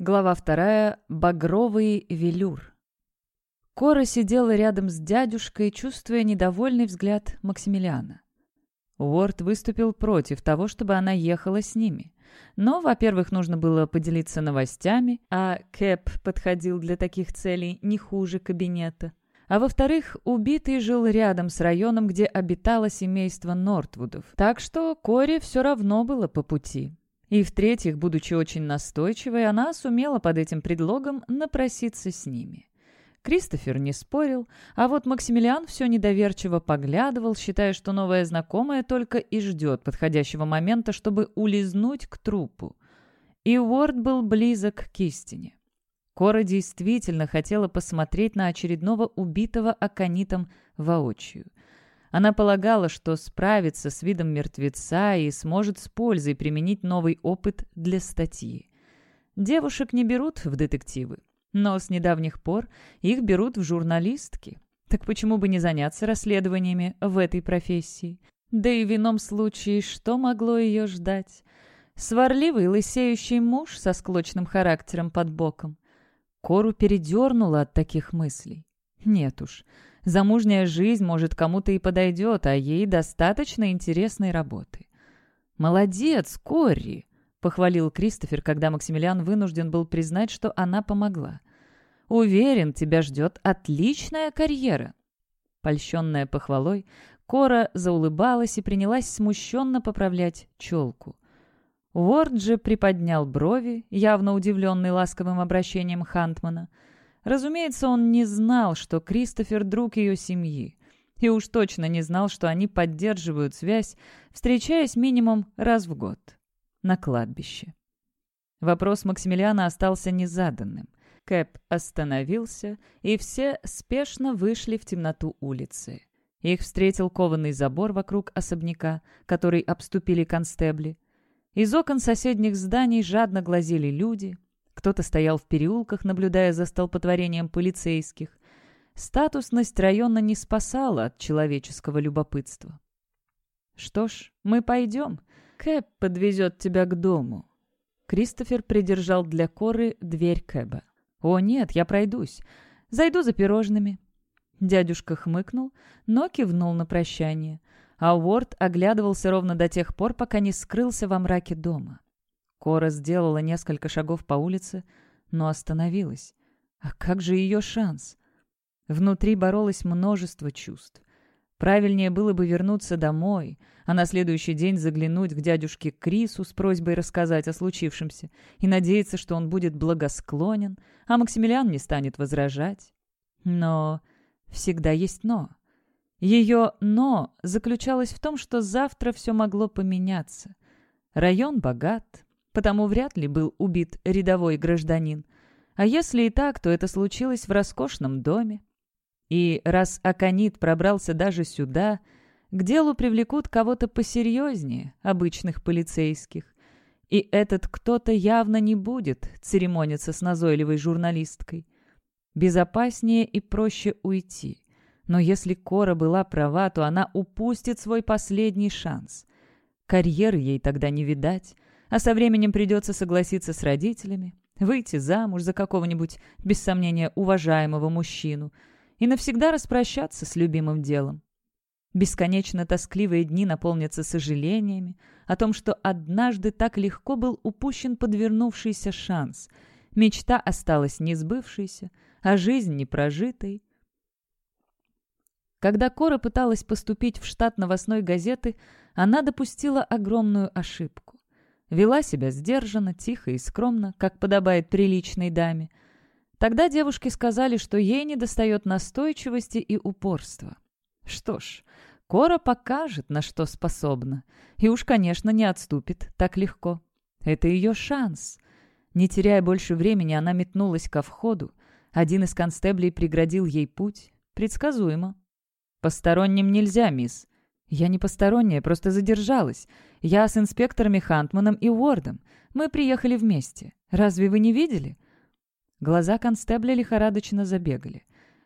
Глава вторая. Багровый велюр. Кора сидела рядом с дядюшкой, чувствуя недовольный взгляд Максимилиана. Уорд выступил против того, чтобы она ехала с ними. Но, во-первых, нужно было поделиться новостями, а Кэп подходил для таких целей не хуже кабинета. А во-вторых, убитый жил рядом с районом, где обитало семейство Нортвудов. Так что Коре все равно было по пути. И в-третьих, будучи очень настойчивой, она сумела под этим предлогом напроситься с ними. Кристофер не спорил, а вот Максимилиан все недоверчиво поглядывал, считая, что новая знакомая только и ждет подходящего момента, чтобы улизнуть к трупу. И Уорд был близок к истине. Кора действительно хотела посмотреть на очередного убитого аконитом воочию. Она полагала, что справится с видом мертвеца и сможет с пользой применить новый опыт для статьи. Девушек не берут в детективы, но с недавних пор их берут в журналистки. Так почему бы не заняться расследованиями в этой профессии? Да и в ином случае, что могло ее ждать? Сварливый, лысеющий муж со склочным характером под боком. Кору передернула от таких мыслей. Нет уж, Замужняя жизнь, может, кому-то и подойдет, а ей достаточно интересной работы. «Молодец, Корри!» — похвалил Кристофер, когда Максимилиан вынужден был признать, что она помогла. «Уверен, тебя ждет отличная карьера!» Польщенная похвалой, Кора заулыбалась и принялась смущенно поправлять челку. Уорд же приподнял брови, явно удивленный ласковым обращением Хантмана — Разумеется, он не знал, что Кристофер — друг ее семьи. И уж точно не знал, что они поддерживают связь, встречаясь минимум раз в год. На кладбище. Вопрос Максимилиана остался незаданным. Кэп остановился, и все спешно вышли в темноту улицы. Их встретил кованый забор вокруг особняка, который обступили констебли. Из окон соседних зданий жадно глазели люди, кто-то стоял в переулках, наблюдая за столпотворением полицейских. Статусность района не спасала от человеческого любопытства. «Что ж, мы пойдем. Кэб подвезет тебя к дому». Кристофер придержал для Коры дверь Кэба. «О, нет, я пройдусь. Зайду за пирожными». Дядюшка хмыкнул, но кивнул на прощание, а Уорд оглядывался ровно до тех пор, пока не скрылся во мраке дома. Кора сделала несколько шагов по улице, но остановилась. А как же ее шанс? Внутри боролось множество чувств. Правильнее было бы вернуться домой, а на следующий день заглянуть к дядюшке Крису с просьбой рассказать о случившемся и надеяться, что он будет благосклонен, а Максимилиан не станет возражать. Но всегда есть «но». Ее «но» заключалось в том, что завтра все могло поменяться. Район богат, потому вряд ли был убит рядовой гражданин. А если и так, то это случилось в роскошном доме. И раз Аконит пробрался даже сюда, к делу привлекут кого-то посерьезнее обычных полицейских. И этот кто-то явно не будет церемониться с назойливой журналисткой. Безопаснее и проще уйти. Но если Кора была права, то она упустит свой последний шанс. Карьеры ей тогда не видать, а со временем придется согласиться с родителями, выйти замуж за какого-нибудь, без сомнения, уважаемого мужчину и навсегда распрощаться с любимым делом. Бесконечно тоскливые дни наполнятся сожалениями о том, что однажды так легко был упущен подвернувшийся шанс. Мечта осталась несбывшейся, а жизнь непрожитой. Когда Кора пыталась поступить в штат новостной газеты, она допустила огромную ошибку. Вела себя сдержанно, тихо и скромно, как подобает приличной даме. Тогда девушки сказали, что ей недостает настойчивости и упорства. Что ж, Кора покажет, на что способна. И уж, конечно, не отступит так легко. Это ее шанс. Не теряя больше времени, она метнулась ко входу. Один из констеблей преградил ей путь. Предсказуемо. «Посторонним нельзя, мисс». «Я не посторонняя, просто задержалась. Я с инспекторами Хантманом и Уордом. Мы приехали вместе. Разве вы не видели?» Глаза констебля лихорадочно забегали.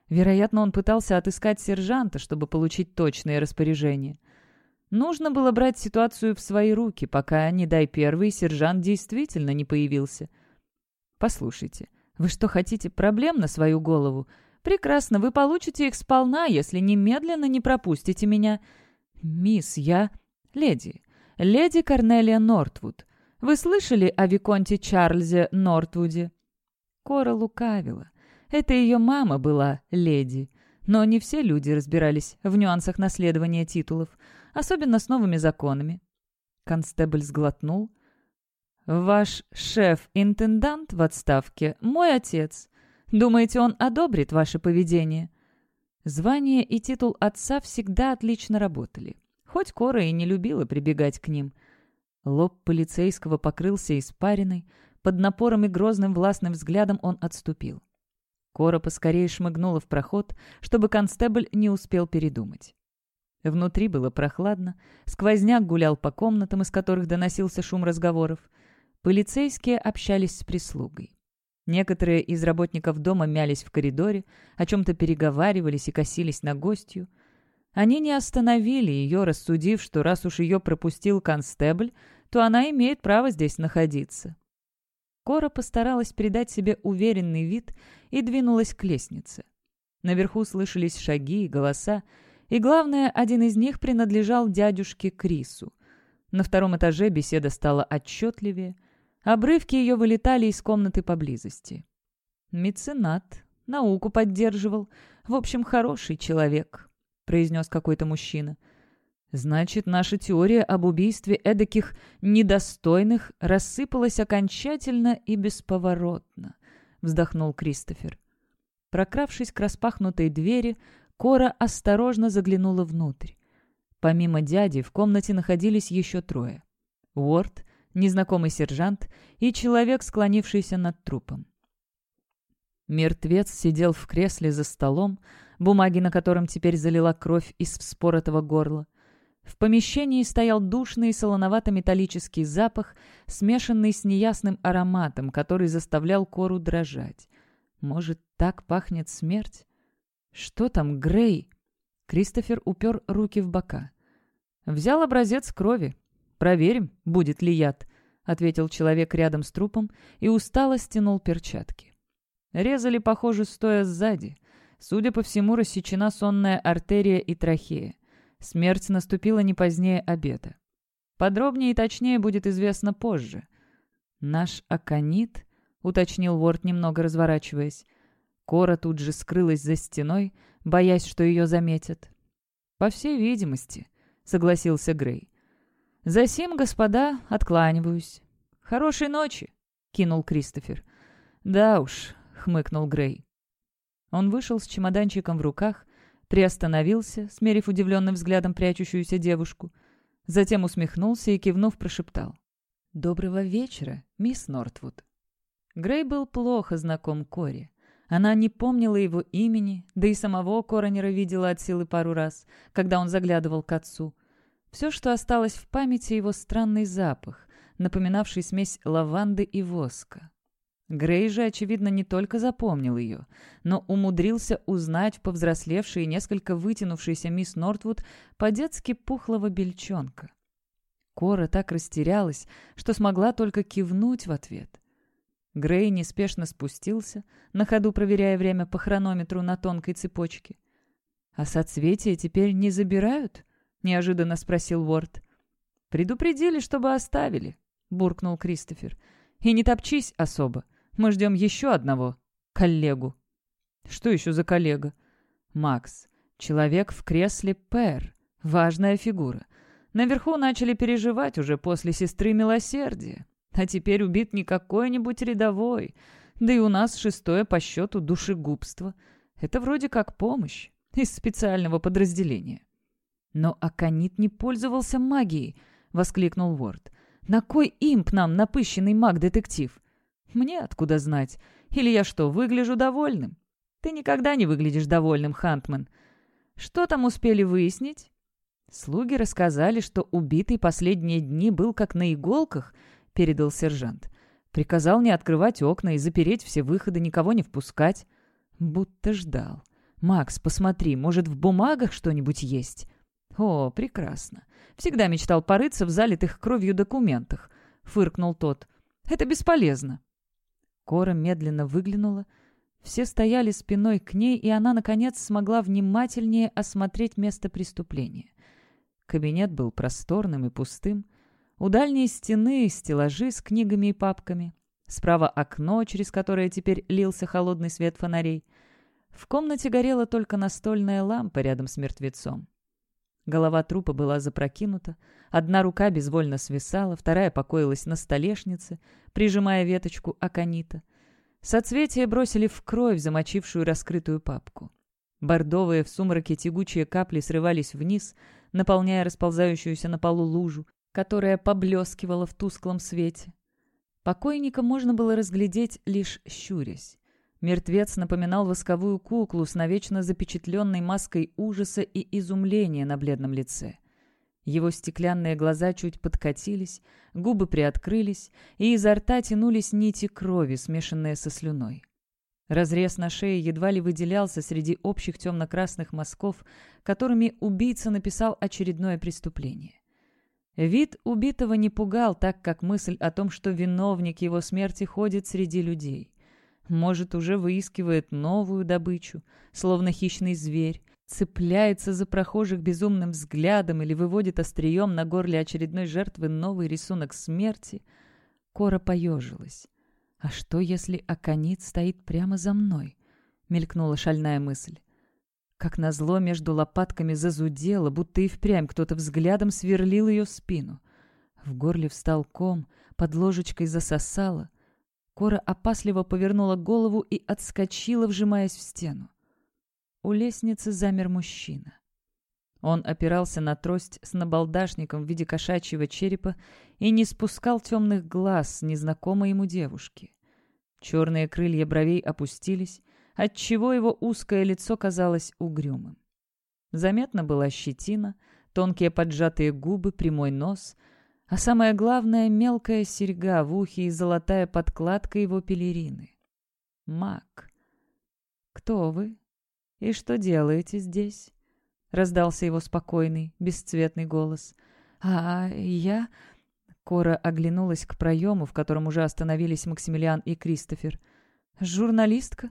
Вероятно, он пытался отыскать сержанта, чтобы получить точные распоряжения. Нужно было брать ситуацию в свои руки, пока, не дай первый, сержант действительно не появился. «Послушайте, вы что, хотите проблем на свою голову? Прекрасно, вы получите их сполна, если немедленно не пропустите меня. Мисс, я... Леди. Леди Корнелия Нортвуд. Вы слышали о Виконте Чарльзе Нортвуде?» Кора лукавила. Это ее мама была леди. Но не все люди разбирались в нюансах наследования титулов, особенно с новыми законами. Констебль сглотнул. «Ваш шеф-интендант в отставке — мой отец. Думаете, он одобрит ваше поведение?» Звание и титул отца всегда отлично работали, хоть Кора и не любила прибегать к ним. Лоб полицейского покрылся испариной, под напором и грозным властным взглядом он отступил. Кора поскорее шмыгнула в проход, чтобы констебль не успел передумать. Внутри было прохладно, сквозняк гулял по комнатам, из которых доносился шум разговоров. Полицейские общались с прислугой. Некоторые из работников дома мялись в коридоре, о чем-то переговаривались и косились на гостью. Они не остановили ее, рассудив, что раз уж ее пропустил констебль, то она имеет право здесь находиться. Кора постаралась придать себе уверенный вид и двинулась к лестнице. Наверху слышались шаги и голоса, и, главное, один из них принадлежал дядюшке Крису. На втором этаже беседа стала отчетливее. Обрывки ее вылетали из комнаты поблизости. «Меценат. Науку поддерживал. В общем, хороший человек», — произнес какой-то мужчина. Значит, наша теория об убийстве эдаких недостойных рассыпалась окончательно и бесповоротно, вздохнул Кристофер. Прокравшись к распахнутой двери, Кора осторожно заглянула внутрь. Помимо дяди в комнате находились еще трое. Уорд, незнакомый сержант и человек, склонившийся над трупом. Мертвец сидел в кресле за столом, бумаги на котором теперь залила кровь из вспоротого горла. В помещении стоял душный солоновато-металлический запах, смешанный с неясным ароматом, который заставлял кору дрожать. Может, так пахнет смерть? Что там, Грей? Кристофер упер руки в бока. «Взял образец крови. Проверим, будет ли яд», — ответил человек рядом с трупом и устало стянул перчатки. Резали, похоже, стоя сзади. Судя по всему, рассечена сонная артерия и трахея. Смерть наступила не позднее обеда. Подробнее и точнее будет известно позже. «Наш Аконит?» — уточнил Ворд, немного разворачиваясь. Кора тут же скрылась за стеной, боясь, что ее заметят. «По всей видимости», — согласился Грей. «Засим, господа, откланиваюсь». «Хорошей ночи», — кинул Кристофер. «Да уж», — хмыкнул Грей. Он вышел с чемоданчиком в руках, приостановился, смерив удивленным взглядом прячущуюся девушку. Затем усмехнулся и, кивнув, прошептал. «Доброго вечера, мисс Нортвуд». Грей был плохо знаком Коре. Она не помнила его имени, да и самого Коронера видела от силы пару раз, когда он заглядывал к отцу. Все, что осталось в памяти, его странный запах, напоминавший смесь лаванды и воска. Грей же, очевидно, не только запомнил ее, но умудрился узнать повзрослевшей и несколько вытянувшейся мисс Нортвуд по-детски пухлого бельчонка. Кора так растерялась, что смогла только кивнуть в ответ. Грей неспешно спустился, на ходу проверяя время по хронометру на тонкой цепочке. «А соцветия теперь не забирают?» — неожиданно спросил Уорд. «Предупредили, чтобы оставили», — буркнул Кристофер. «И не топчись особо. Мы ждем еще одного коллегу». «Что еще за коллега?» «Макс. Человек в кресле Пэр. Важная фигура. Наверху начали переживать уже после сестры милосердия. А теперь убит не какой-нибудь рядовой. Да и у нас шестое по счету душегубство. Это вроде как помощь из специального подразделения». «Но Аконит не пользовался магией», — воскликнул Ворд. «На кой имп нам напыщенный маг-детектив? Мне откуда знать? Или я что, выгляжу довольным? Ты никогда не выглядишь довольным, Хантман. Что там успели выяснить? Слуги рассказали, что убитый последние дни был как на иголках, передал сержант. Приказал не открывать окна и запереть все выходы, никого не впускать. Будто ждал. «Макс, посмотри, может, в бумагах что-нибудь есть?» «О, прекрасно. Всегда мечтал порыться в залитых кровью документах», — фыркнул тот. «Это бесполезно. Кора медленно выглянула. Все стояли спиной к ней, и она, наконец, смогла внимательнее осмотреть место преступления. Кабинет был просторным и пустым. У дальней стены стеллажи с книгами и папками. Справа окно, через которое теперь лился холодный свет фонарей. В комнате горела только настольная лампа рядом с мертвецом. Голова трупа была запрокинута, одна рука безвольно свисала, вторая покоилась на столешнице, прижимая веточку аконита. Соцветия бросили в кровь замочившую раскрытую папку. Бордовые в сумраке тягучие капли срывались вниз, наполняя расползающуюся на полу лужу, которая поблескивала в тусклом свете. Покойника можно было разглядеть, лишь щурясь. Мертвец напоминал восковую куклу с навечно запечатленной маской ужаса и изумления на бледном лице. Его стеклянные глаза чуть подкатились, губы приоткрылись, и изо рта тянулись нити крови, смешанные со слюной. Разрез на шее едва ли выделялся среди общих темно-красных мазков, которыми убийца написал очередное преступление. Вид убитого не пугал, так как мысль о том, что виновник его смерти ходит среди людей. Может, уже выискивает новую добычу, словно хищный зверь, цепляется за прохожих безумным взглядом или выводит острием на горле очередной жертвы новый рисунок смерти. Кора поежилась. «А что, если Аконит стоит прямо за мной?» — мелькнула шальная мысль. Как назло между лопатками зазудело, будто и впрямь кто-то взглядом сверлил ее спину. В горле встал ком, под ложечкой засосало — Кора опасливо повернула голову и отскочила, вжимаясь в стену. У лестницы замер мужчина. Он опирался на трость с набалдашником в виде кошачьего черепа и не спускал темных глаз с незнакомой ему девушки. Черные крылья бровей опустились, отчего его узкое лицо казалось угрюмым. Заметно была щетина, тонкие поджатые губы, прямой нос — а самое главное — мелкая серьга в ухе и золотая подкладка его пелерины. Маг. «Кто вы? И что делаете здесь?» — раздался его спокойный, бесцветный голос. «А я...» Кора оглянулась к проему, в котором уже остановились Максимилиан и Кристофер. «Журналистка?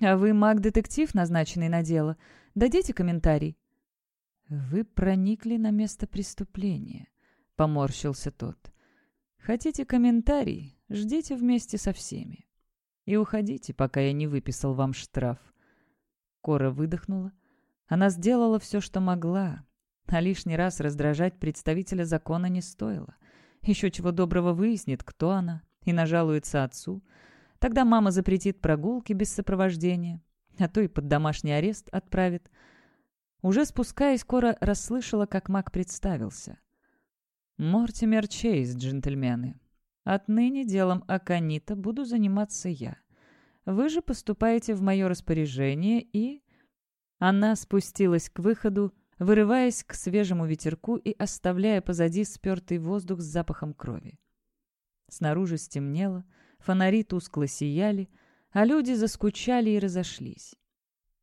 А вы маг-детектив, назначенный на дело? Дадите комментарий?» «Вы проникли на место преступления», — поморщился тот. «Хотите комментарий? Ждите вместе со всеми. И уходите, пока я не выписал вам штраф». Кора выдохнула. Она сделала все, что могла, а лишний раз раздражать представителя закона не стоило. Еще чего доброго выяснит, кто она, и нажалуется отцу. Тогда мама запретит прогулки без сопровождения, а то и под домашний арест отправит. Уже спускаясь, Кора расслышала, как маг представился. «Мортимер Чейз, джентльмены. Отныне делом Аканита буду заниматься я. Вы же поступаете в мое распоряжение и...» Она спустилась к выходу, вырываясь к свежему ветерку и оставляя позади спертый воздух с запахом крови. Снаружи стемнело, фонари тускло сияли, а люди заскучали и разошлись.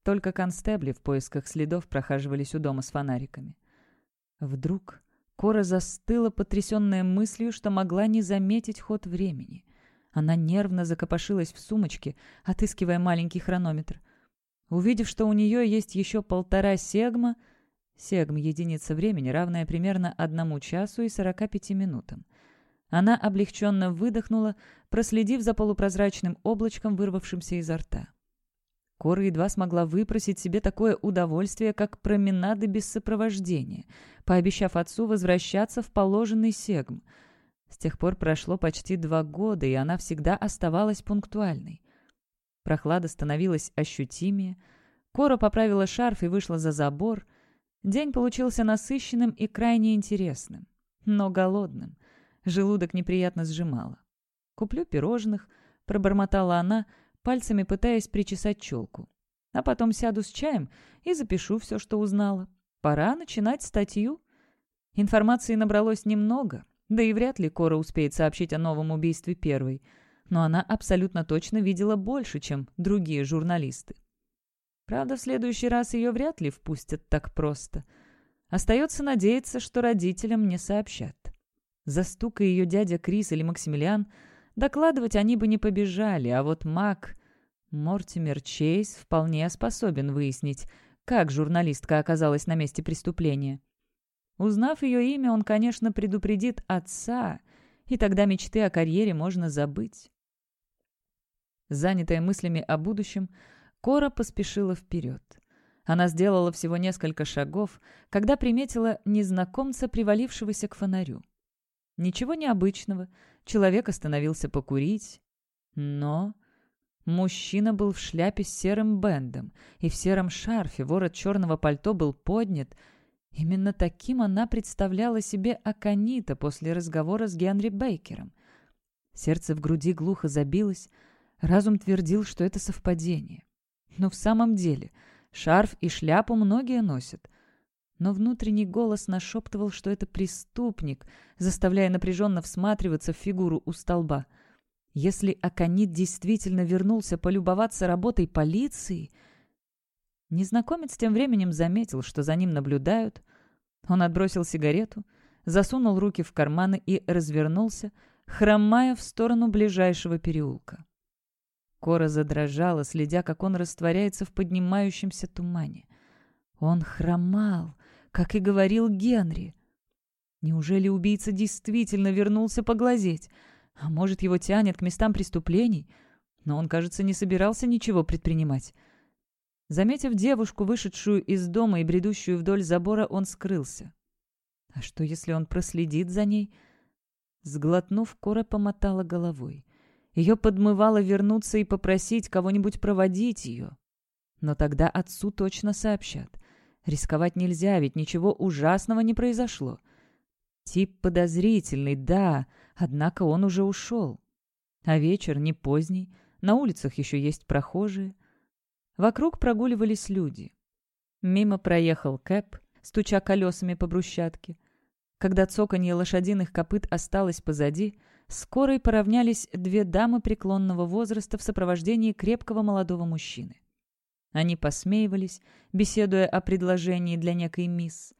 Только констебли в поисках следов прохаживались у дома с фонариками. Вдруг Кора застыла, потрясенная мыслью, что могла не заметить ход времени. Она нервно закопошилась в сумочке, отыскивая маленький хронометр. Увидев, что у нее есть еще полтора сегма, сегм — единица времени, равная примерно одному часу и сорока пяти минутам, она облегченно выдохнула, проследив за полупрозрачным облачком, вырвавшимся изо рта. Кора едва смогла выпросить себе такое удовольствие, как променады без сопровождения, пообещав отцу возвращаться в положенный сегм. С тех пор прошло почти два года, и она всегда оставалась пунктуальной. Прохлада становилась ощутимее. Кора поправила шарф и вышла за забор. День получился насыщенным и крайне интересным, но голодным. Желудок неприятно сжимало. «Куплю пирожных», — пробормотала она, — пальцами пытаясь причесать челку. А потом сяду с чаем и запишу все, что узнала. Пора начинать статью. Информации набралось немного, да и вряд ли Кора успеет сообщить о новом убийстве первой. Но она абсолютно точно видела больше, чем другие журналисты. Правда, в следующий раз ее вряд ли впустят так просто. Остается надеяться, что родителям не сообщат. Застукая ее дядя Крис или Максимилиан – Докладывать они бы не побежали, а вот маг Мортимер Чейз вполне способен выяснить, как журналистка оказалась на месте преступления. Узнав ее имя, он, конечно, предупредит отца, и тогда мечты о карьере можно забыть. Занятая мыслями о будущем, Кора поспешила вперед. Она сделала всего несколько шагов, когда приметила незнакомца, привалившегося к фонарю. Ничего необычного, человек остановился покурить, но... Мужчина был в шляпе с серым бендом, и в сером шарфе ворот черного пальто был поднят. Именно таким она представляла себе Аканита после разговора с Генри Бейкером. Сердце в груди глухо забилось, разум твердил, что это совпадение. Но в самом деле шарф и шляпу многие носят. Но внутренний голос нашептывал, что это преступник, заставляя напряженно всматриваться в фигуру у столба. Если Аконит действительно вернулся полюбоваться работой полиции... Незнакомец тем временем заметил, что за ним наблюдают. Он отбросил сигарету, засунул руки в карманы и развернулся, хромая в сторону ближайшего переулка. Кора задрожала, следя, как он растворяется в поднимающемся тумане. Он хромал, как и говорил Генри. Неужели убийца действительно вернулся поглазеть? А может, его тянет к местам преступлений? Но он, кажется, не собирался ничего предпринимать. Заметив девушку, вышедшую из дома и бредущую вдоль забора, он скрылся. А что, если он проследит за ней? Сглотнув, Кора помотала головой. Ее подмывало вернуться и попросить кого-нибудь проводить ее. Но тогда отцу точно сообщат. Рисковать нельзя, ведь ничего ужасного не произошло. Тип подозрительный, да, однако он уже ушел. А вечер не поздний, на улицах еще есть прохожие. Вокруг прогуливались люди. Мимо проехал Кэп, стуча колесами по брусчатке. Когда цоканье лошадиных копыт осталось позади, скорой поравнялись две дамы преклонного возраста в сопровождении крепкого молодого мужчины. Они посмеивались, беседуя о предложении для некой мисс.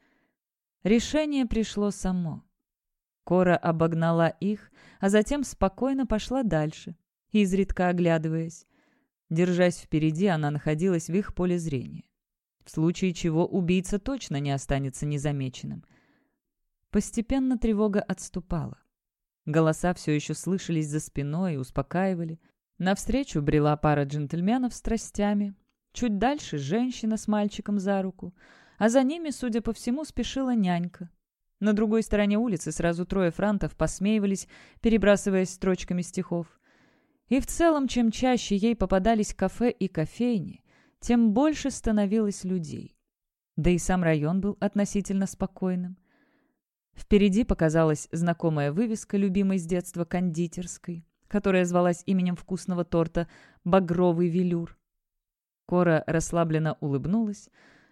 Решение пришло само. Кора обогнала их, а затем спокойно пошла дальше, изредка оглядываясь. Держась впереди, она находилась в их поле зрения. В случае чего убийца точно не останется незамеченным. Постепенно тревога отступала. Голоса все еще слышались за спиной и успокаивали. Навстречу брела пара джентльменов с тростями. Чуть дальше женщина с мальчиком за руку. А за ними, судя по всему, спешила нянька. На другой стороне улицы сразу трое франтов посмеивались, перебрасываясь строчками стихов. И в целом, чем чаще ей попадались кафе и кофейни, тем больше становилось людей. Да и сам район был относительно спокойным. Впереди показалась знакомая вывеска, любимой с детства кондитерской, которая звалась именем вкусного торта «Багровый велюр». Кора расслабленно улыбнулась.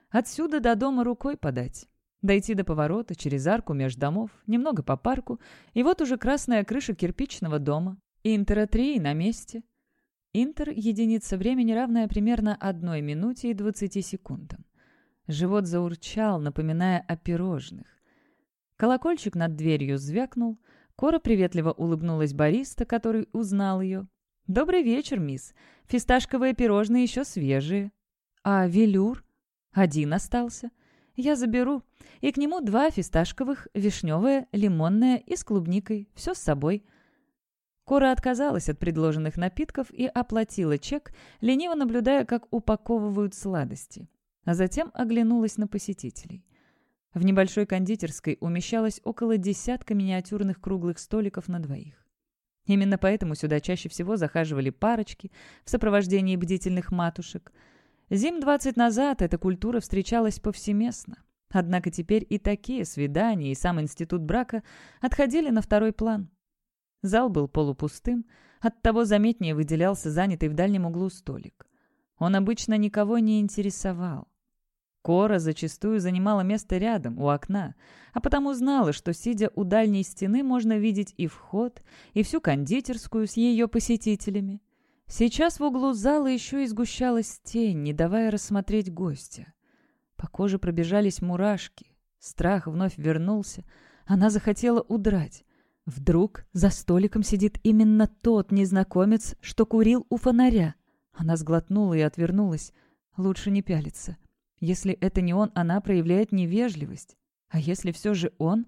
Отсюда до дома рукой подать. Дойти до поворота, через арку меж домов, немного по парку, и вот уже красная крыша кирпичного дома. Интера 3 на месте. Интер — единица времени, равная примерно одной минуте и 20 секундам. Живот заурчал, напоминая о пирожных. Колокольчик над дверью звякнул. Кора приветливо улыбнулась бариста, который узнал ее. «Добрый вечер, мисс. Фисташковые пирожные еще свежие». «А велюр?» «Один остался. Я заберу. И к нему два фисташковых, вишневое, лимонное и с клубникой. Все с собой». Кора отказалась от предложенных напитков и оплатила чек, лениво наблюдая, как упаковывают сладости. А затем оглянулась на посетителей. В небольшой кондитерской умещалось около десятка миниатюрных круглых столиков на двоих. Именно поэтому сюда чаще всего захаживали парочки в сопровождении бдительных матушек. Зим 20 назад эта культура встречалась повсеместно. Однако теперь и такие свидания, и сам институт брака отходили на второй план. Зал был полупустым, оттого заметнее выделялся занятый в дальнем углу столик. Он обычно никого не интересовал. Кора зачастую занимала место рядом, у окна, а потому знала, что, сидя у дальней стены, можно видеть и вход, и всю кондитерскую с ее посетителями. Сейчас в углу зала еще и сгущалась тень, не давая рассмотреть гостя. По коже пробежались мурашки. Страх вновь вернулся. Она захотела удрать. Вдруг за столиком сидит именно тот незнакомец, что курил у фонаря. Она сглотнула и отвернулась. Лучше не пялиться. Если это не он, она проявляет невежливость. А если все же он...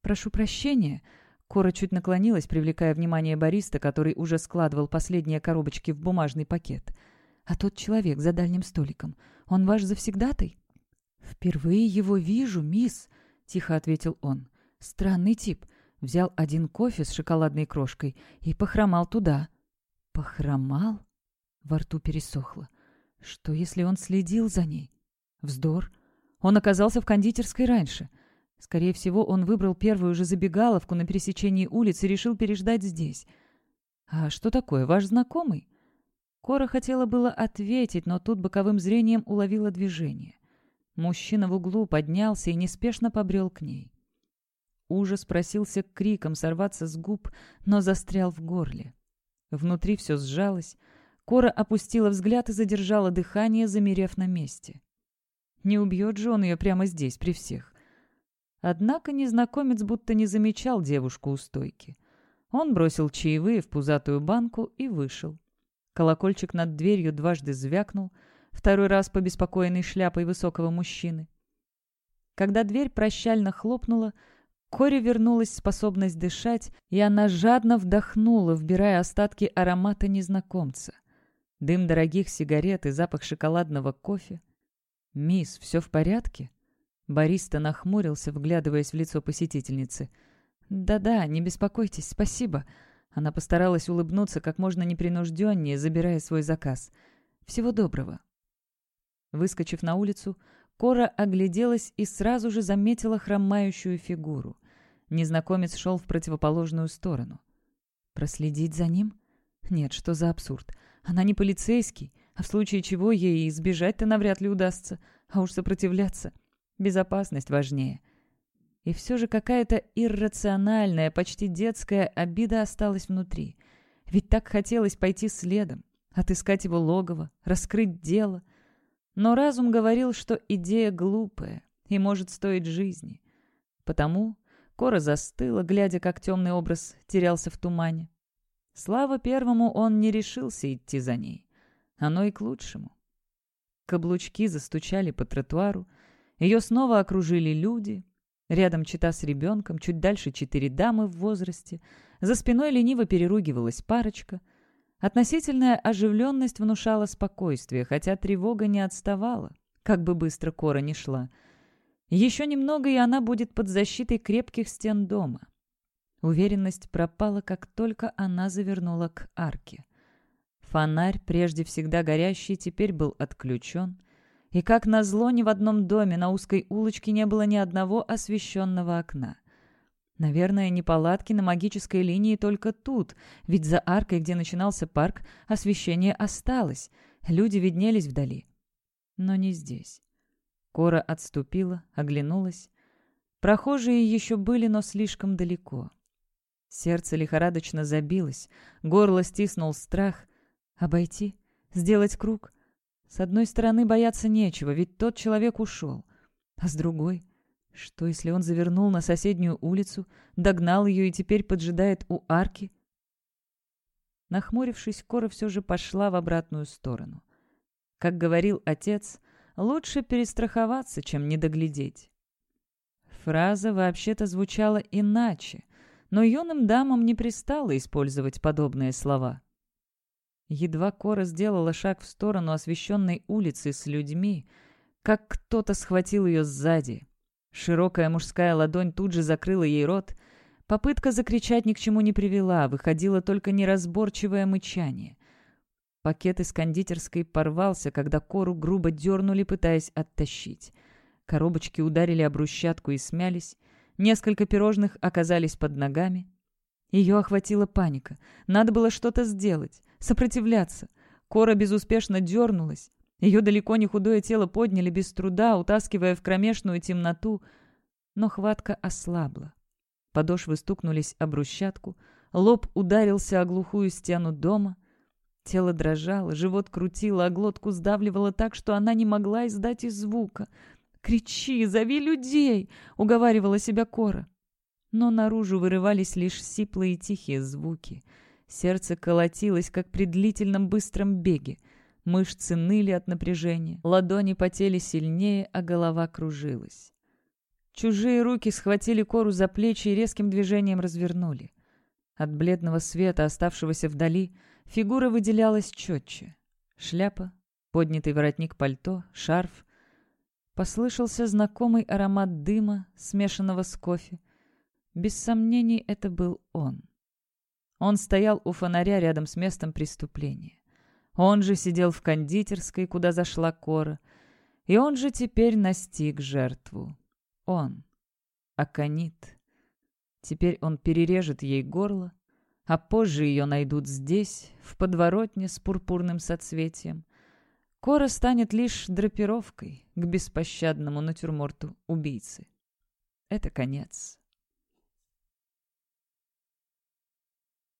«Прошу прощения». Кора чуть наклонилась, привлекая внимание бариста, который уже складывал последние коробочки в бумажный пакет. «А тот человек за дальним столиком, он ваш завсегдатый?» «Впервые его вижу, мисс», — тихо ответил он. «Странный тип. Взял один кофе с шоколадной крошкой и похромал туда». «Похромал?» Во рту пересохло. «Что, если он следил за ней?» «Вздор. Он оказался в кондитерской раньше. Скорее всего, он выбрал первую же забегаловку на пересечении улиц и решил переждать здесь. А что такое, ваш знакомый?» Кора хотела было ответить, но тут боковым зрением уловила движение. Мужчина в углу поднялся и неспешно побрел к ней. Ужас просился криком сорваться с губ, но застрял в горле. Внутри все сжалось. Кора опустила взгляд и задержала дыхание, замерев на месте. Не убьет же он ее прямо здесь, при всех. Однако незнакомец будто не замечал девушку у стойки. Он бросил чаевые в пузатую банку и вышел. Колокольчик над дверью дважды звякнул, второй раз побеспокоенный шляпой высокого мужчины. Когда дверь прощально хлопнула, Коре вернулась способность дышать, и она жадно вдохнула, вбирая остатки аромата незнакомца. Дым дорогих сигарет и запах шоколадного кофе. «Мисс, все в порядке?» Бариста нахмурился, вглядываясь в лицо посетительницы. «Да-да, не беспокойтесь, спасибо». Она постаралась улыбнуться как можно непринужденнее, забирая свой заказ. «Всего доброго». Выскочив на улицу, Кора огляделась и сразу же заметила хромающую фигуру. Незнакомец шел в противоположную сторону. Проследить за ним? Нет, что за абсурд. Она не полицейский, а в случае чего ей избежать-то навряд ли удастся, а уж сопротивляться. Безопасность важнее. И все же какая-то иррациональная, почти детская обида осталась внутри. Ведь так хотелось пойти следом, отыскать его логово, раскрыть дело. Но разум говорил, что идея глупая и может стоить жизни. Потому Кора застыла, глядя, как темный образ терялся в тумане. Слава первому он не решился идти за ней. Оно и к лучшему. Каблучки застучали по тротуару. Ее снова окружили люди. Рядом чита с ребенком, чуть дальше четыре дамы в возрасте. За спиной лениво переругивалась парочка. Относительная оживленность внушала спокойствие, хотя тревога не отставала, как бы быстро Кора не шла — еще немного, и она будет под защитой крепких стен дома. Уверенность пропала, как только она завернула к арке. Фонарь, прежде всегда горящий, теперь был отключен. И, как назло, ни в одном доме на узкой улочке не было ни одного освещенного окна. Наверное, неполадки на магической линии только тут, ведь за аркой, где начинался парк, освещение осталось, люди виднелись вдали. Но не здесь. Кора отступила, оглянулась. Прохожие еще были, но слишком далеко. Сердце лихорадочно забилось, горло стиснул страх. Обойти? Сделать круг? С одной стороны, бояться нечего, ведь тот человек ушел. А с другой? Что, если он завернул на соседнюю улицу, догнал ее и теперь поджидает у арки? Нахмурившись, Кора все же пошла в обратную сторону. Как говорил отец, — Лучше перестраховаться, чем не доглядеть. Фраза вообще-то звучала иначе, но юным дамам не пристало использовать подобные слова. Едва Кора сделала шаг в сторону освещенной улицы с людьми, как кто-то схватил ее сзади. Широкая мужская ладонь тут же закрыла ей рот. Попытка закричать ни к чему не привела, выходило только неразборчивое мычание. Пакет из кондитерской порвался, когда кору грубо дернули, пытаясь оттащить. Коробочки ударили об брусчатку и смялись. Несколько пирожных оказались под ногами. Ее охватила паника. Надо было что-то сделать, сопротивляться. Кора безуспешно дернулась. Ее далеко не худое тело подняли без труда, утаскивая в кромешную темноту. Но хватка ослабла. Подошвы стукнулись об брусчатку, лоб ударился о глухую стену дома. Тело дрожало, живот крутило, а глотку сдавливало так, что она не могла издать и звука. «Кричи, зови людей!» — уговаривала себя Кора. но наружу вырывались лишь сиплые тихие звуки. Сердце колотилось, как при длительном быстром беге. Мышцы ныли от напряжения, ладони потели сильнее, а голова кружилась. Чужие руки схватили Кору за плечи и резким движением развернули. От бледного света, оставшегося вдали, фигура выделялась четче. Шляпа, поднятый воротник пальто, шарф. Послышался знакомый аромат дыма, смешанного с кофе. Без сомнений, это был он. Он стоял у фонаря рядом с местом преступления. Он же сидел в кондитерской, куда зашла Кора, и он же теперь настиг жертву. Он. Аконит. Теперь он перережет ей горло, а позже ее найдут здесь, в подворотне с пурпурным соцветием. Кора станет лишь драпировкой к беспощадному натюрморту убийцы. Это конец.